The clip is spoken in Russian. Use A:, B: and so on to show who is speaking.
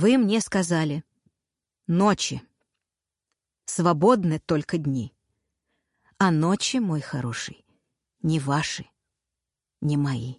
A: Вы мне сказали «Ночи». Свободны только дни. А ночи, мой хороший, не ваши, не мои.